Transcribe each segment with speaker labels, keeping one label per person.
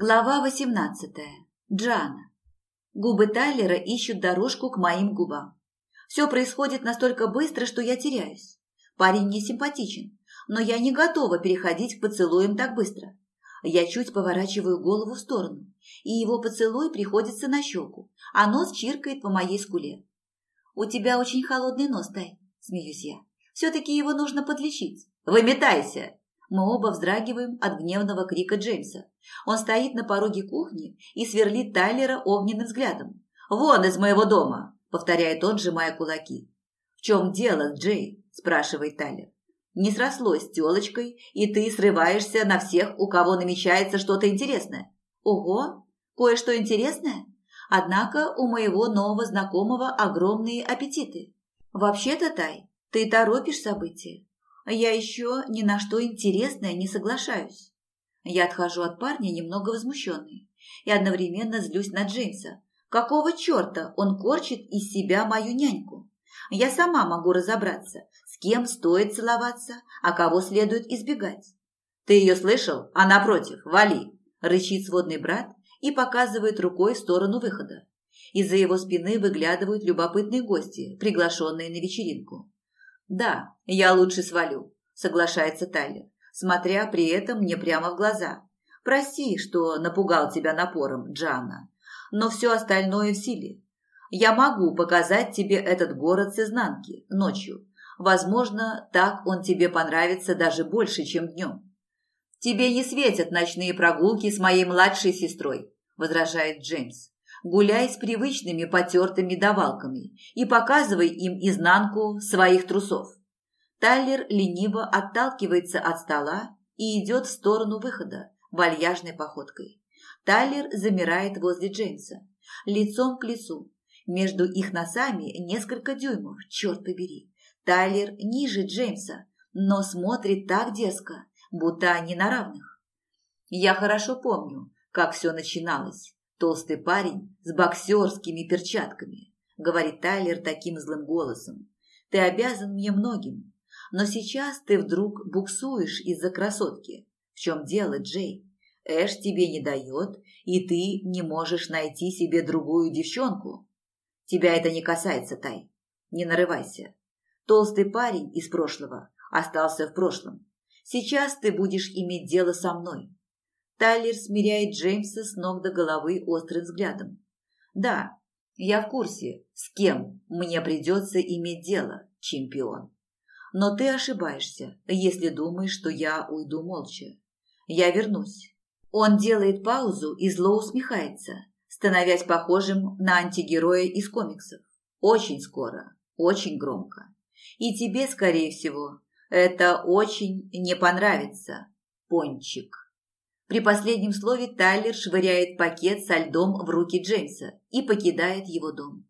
Speaker 1: Глава 18. Джана. Губы Тайлера ищут дорожку к моим губам. Все происходит настолько быстро, что я теряюсь. Парень не симпатичен, но я не готова переходить к поцелуям так быстро. Я чуть поворачиваю голову в сторону, и его поцелуй приходится на щеку, а нос чиркает по моей скуле. «У тебя очень холодный нос, Тай», – смеюсь я. «Все-таки его нужно подлечить». «Выметайся!» Мы оба вздрагиваем от гневного крика Джеймса. Он стоит на пороге кухни и сверлит Тайлера огненным взглядом. «Вон из моего дома!» – повторяет он, сжимая кулаки. «В чем дело, Джей?» – спрашивает Тайлер. «Не срослось с телочкой, и ты срываешься на всех, у кого намечается что-то интересное». «Ого! Кое-что интересное?» Однако у моего нового знакомого огромные аппетиты. «Вообще-то, Тай, ты торопишь события. А я еще ни на что интересное не соглашаюсь. Я отхожу от парня немного возмущенный и одновременно злюсь на Джеймса. Какого черта он корчит из себя мою няньку? Я сама могу разобраться, с кем стоит целоваться, а кого следует избегать. «Ты ее слышал? Она против. Вали!» – рычит сводный брат и показывает рукой в сторону выхода. Из-за его спины выглядывают любопытные гости, приглашенные на вечеринку. «Да, я лучше свалю», – соглашается Тайлер, смотря при этом мне прямо в глаза. «Прости, что напугал тебя напором, Джанна, но все остальное в силе. Я могу показать тебе этот город с изнанки, ночью. Возможно, так он тебе понравится даже больше, чем днем». «Тебе не светят ночные прогулки с моей младшей сестрой», – возражает Джеймс гуляй с привычными потертыми давалками и показывай им изнанку своих трусов. Тайлер лениво отталкивается от стола и идет в сторону выхода, вальяжной походкой. Тайлер замирает возле Джеймса, лицом к лицу. Между их носами несколько дюймов, черт побери. Тайлер ниже Джеймса, но смотрит так дерзко, будто они на равных. Я хорошо помню, как все начиналось. Толстый парень с боксерскими перчатками, говорит Тайлер таким злым голосом. Ты обязан мне многим, но сейчас ты вдруг буксуешь из-за красотки. В чем дело, Джей? Эш тебе не дает, и ты не можешь найти себе другую девчонку. Тебя это не касается, Тай. Не нарывайся. Толстый парень из прошлого остался в прошлом. Сейчас ты будешь иметь дело со мной. Тайлер смиряет Джеймса с ног до головы острым взглядом. «Да, я в курсе, с кем мне придется иметь дело, чемпион. Но ты ошибаешься, если думаешь, что я уйду молча. Я вернусь». Он делает паузу и зло усмехается, становясь похожим на антигероя из комиксов. «Очень скоро, очень громко. И тебе, скорее всего, это очень не понравится, пончик». При последнем слове Тайлер швыряет пакет со льдом в руки Джеймса и покидает его дом.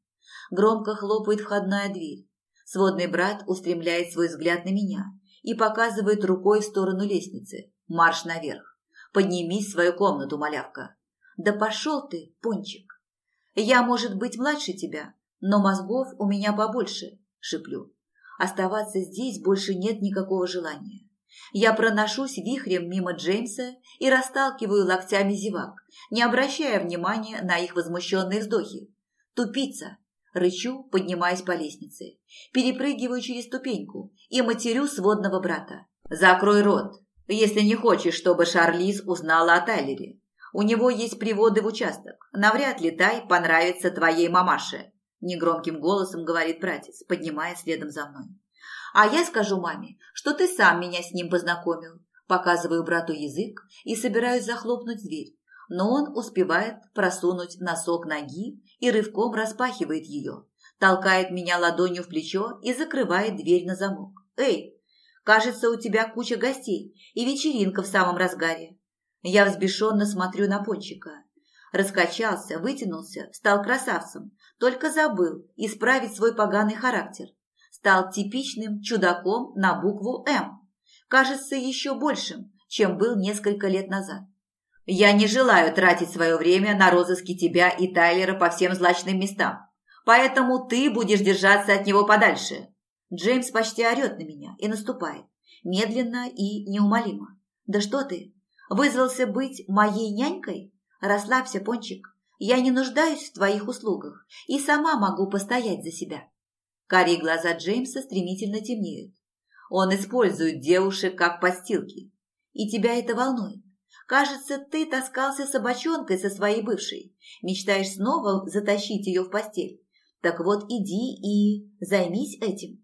Speaker 1: Громко хлопает входная дверь. Сводный брат устремляет свой взгляд на меня и показывает рукой в сторону лестницы. Марш наверх. Поднимись в свою комнату, малявка. Да пошел ты, пончик. Я, может быть, младше тебя, но мозгов у меня побольше, шиплю. Оставаться здесь больше нет никакого желания. Я проношусь вихрем мимо Джеймса и расталкиваю локтями зевак, не обращая внимания на их возмущенные вздохи. «Тупица!» – рычу, поднимаясь по лестнице. Перепрыгиваю через ступеньку и матерю сводного брата. «Закрой рот, если не хочешь, чтобы Шарлиз узнала о Тайлере. У него есть приводы в участок. Навряд ли Тай понравится твоей мамаше», – негромким голосом говорит братец, поднимая следом за мной. А я скажу маме, что ты сам меня с ним познакомил. Показываю брату язык и собираюсь захлопнуть дверь, но он успевает просунуть носок ноги и рывком распахивает ее, толкает меня ладонью в плечо и закрывает дверь на замок. «Эй, кажется, у тебя куча гостей и вечеринка в самом разгаре». Я взбешенно смотрю на пончика. Раскачался, вытянулся, стал красавцем, только забыл исправить свой поганый характер стал типичным чудаком на букву «М». Кажется, еще большим, чем был несколько лет назад. «Я не желаю тратить свое время на розыски тебя и Тайлера по всем злачным местам, поэтому ты будешь держаться от него подальше». Джеймс почти орет на меня и наступает, медленно и неумолимо. «Да что ты? Вызвался быть моей нянькой? Расслабься, Пончик. Я не нуждаюсь в твоих услугах и сама могу постоять за себя». Карие глаза Джеймса стремительно темнеют. Он использует девушек как постилки. И тебя это волнует. Кажется, ты таскался собачонкой со своей бывшей. Мечтаешь снова затащить ее в постель. Так вот иди и займись этим.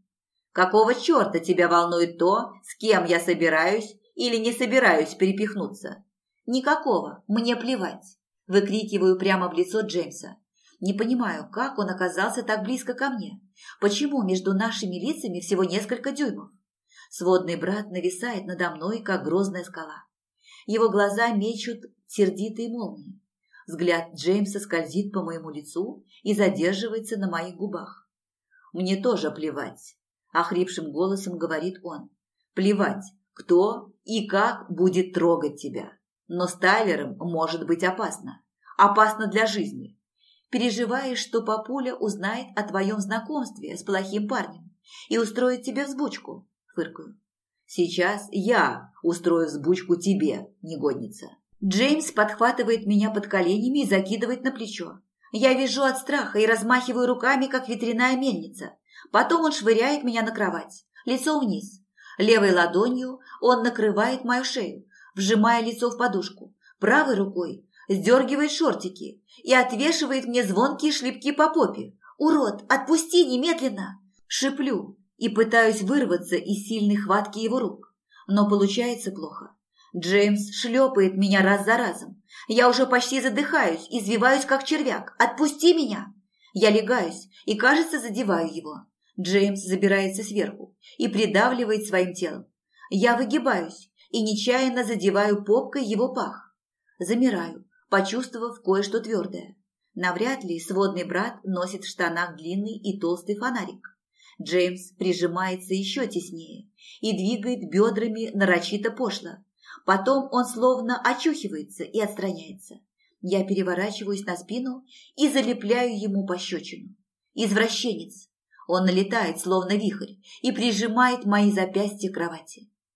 Speaker 1: Какого черта тебя волнует то, с кем я собираюсь или не собираюсь перепихнуться? Никакого, мне плевать. Выкрикиваю прямо в лицо Джеймса. Не понимаю, как он оказался так близко ко мне. Почему между нашими лицами всего несколько дюймов? Сводный брат нависает надо мной, как грозная скала. Его глаза мечут сердитые молнии. Взгляд Джеймса скользит по моему лицу и задерживается на моих губах. «Мне тоже плевать», – охрипшим голосом говорит он. «Плевать, кто и как будет трогать тебя. Но с Тайлером может быть опасно. Опасно для жизни, переживаешь, что папуля узнает о твоем знакомстве с плохим парнем и устроит тебе взбучку», – фыркаю. «Сейчас я устрою взбучку тебе, негодница». Джеймс подхватывает меня под коленями и закидывает на плечо. Я вижу от страха и размахиваю руками, как ветряная мельница. Потом он швыряет меня на кровать, лицо вниз. Левой ладонью он накрывает мою шею, вжимая лицо в подушку. Правой рукой сдергивает шортики и отвешивает мне звонкие шлепки по попе. «Урод, отпусти немедленно!» Шиплю и пытаюсь вырваться из сильной хватки его рук. Но получается плохо. Джеймс шлепает меня раз за разом. Я уже почти задыхаюсь, извиваюсь как червяк. «Отпусти меня!» Я легаюсь и, кажется, задеваю его. Джеймс забирается сверху и придавливает своим телом. Я выгибаюсь и нечаянно задеваю попкой его пах. Замираю, почувствовав кое-что твердое. Навряд ли сводный брат носит в штанах длинный и толстый фонарик. Джеймс прижимается еще теснее и двигает бедрами нарочито пошло. Потом он словно очухивается и отстраняется. Я переворачиваюсь на спину и залепляю ему пощечину. Извращенец. Он налетает, словно вихрь, и прижимает мои запястья к кровати.